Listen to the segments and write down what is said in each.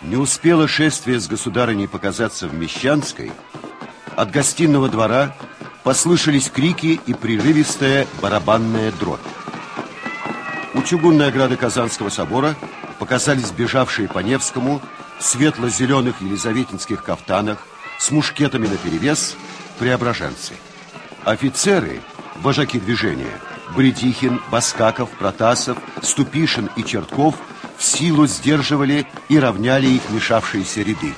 Не успело шествие с государыней показаться в Мещанской, от гостиного двора послышались крики и прерывистая барабанная дробь. У чугунной ограды Казанского собора показались бежавшие по Невскому в светло-зеленых елизаветинских кафтанах с мушкетами наперевес преображенцы. Офицеры, вожаки движения, Бредихин, Баскаков, Протасов, Ступишин и Чертков в силу сдерживали и равняли их мешавшиеся ряды.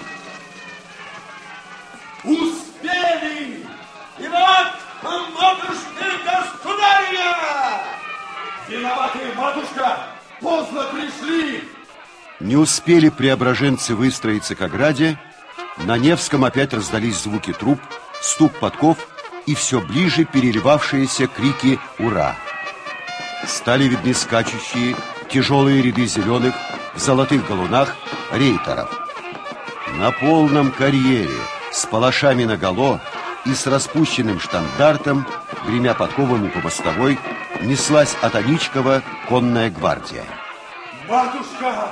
Успели! И вот, матушка государя! Виноватые, матушка! Поздно пришли! Не успели преображенцы выстроиться к ограде, на Невском опять раздались звуки труб, стук подков и все ближе переливавшиеся крики «Ура!». Стали видны скачущие, тяжелые ряды зеленых в золотых галунах рейтеров. На полном карьере, с палашами наголо и с распущенным штандартом, гремя подковами по мостовой, неслась от Аничкова конная гвардия. Матушка,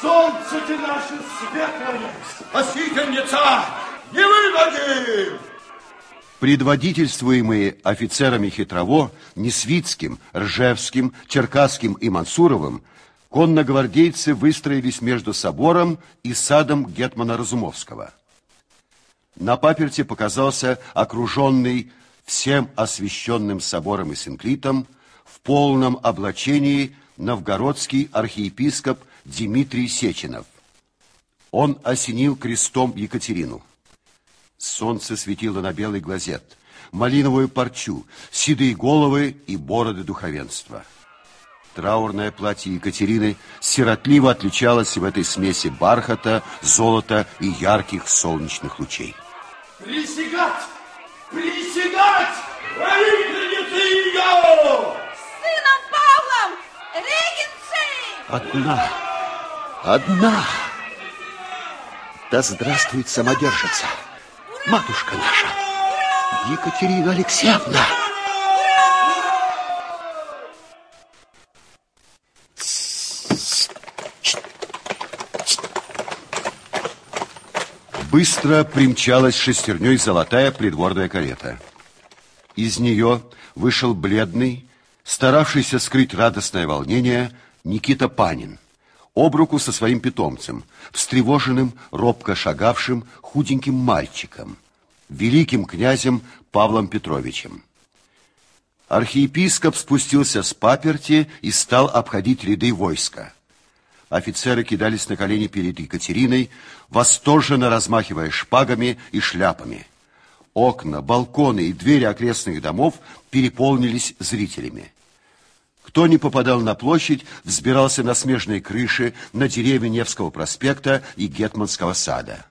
солнце ты наше светлое, спасительница, не выгодим! Предводительствуемые офицерами Хитрово, Несвицким, Ржевским, Черкасским и Мансуровым, конногвардейцы выстроились между собором и садом Гетмана Разумовского. На паперте показался окруженный всем освященным собором и синклитом в полном облачении новгородский архиепископ Дмитрий Сеченов. Он осенил крестом Екатерину. Солнце светило на белый глазет, малиновую парчу, седые головы и бороды духовенства. Траурное платье Екатерины сиротливо отличалось в этой смеси бархата, золота и ярких солнечных лучей. Присягать! Присягать! Правительницы ее! Сыном Павлом! Регенцы! Одна, одна. Да здравствует самодержица! Матушка наша, Екатерина Алексеевна. Быстро примчалась шестерней золотая придворная карета. Из нее вышел бледный, старавшийся скрыть радостное волнение, Никита Панин об руку со своим питомцем, встревоженным, робко шагавшим, худеньким мальчиком, великим князем Павлом Петровичем. Архиепископ спустился с паперти и стал обходить ряды войска. Офицеры кидались на колени перед Екатериной, восторженно размахивая шпагами и шляпами. Окна, балконы и двери окрестных домов переполнились зрителями. Кто не попадал на площадь, взбирался на смежные крыши, на деревья Невского проспекта и Гетманского сада.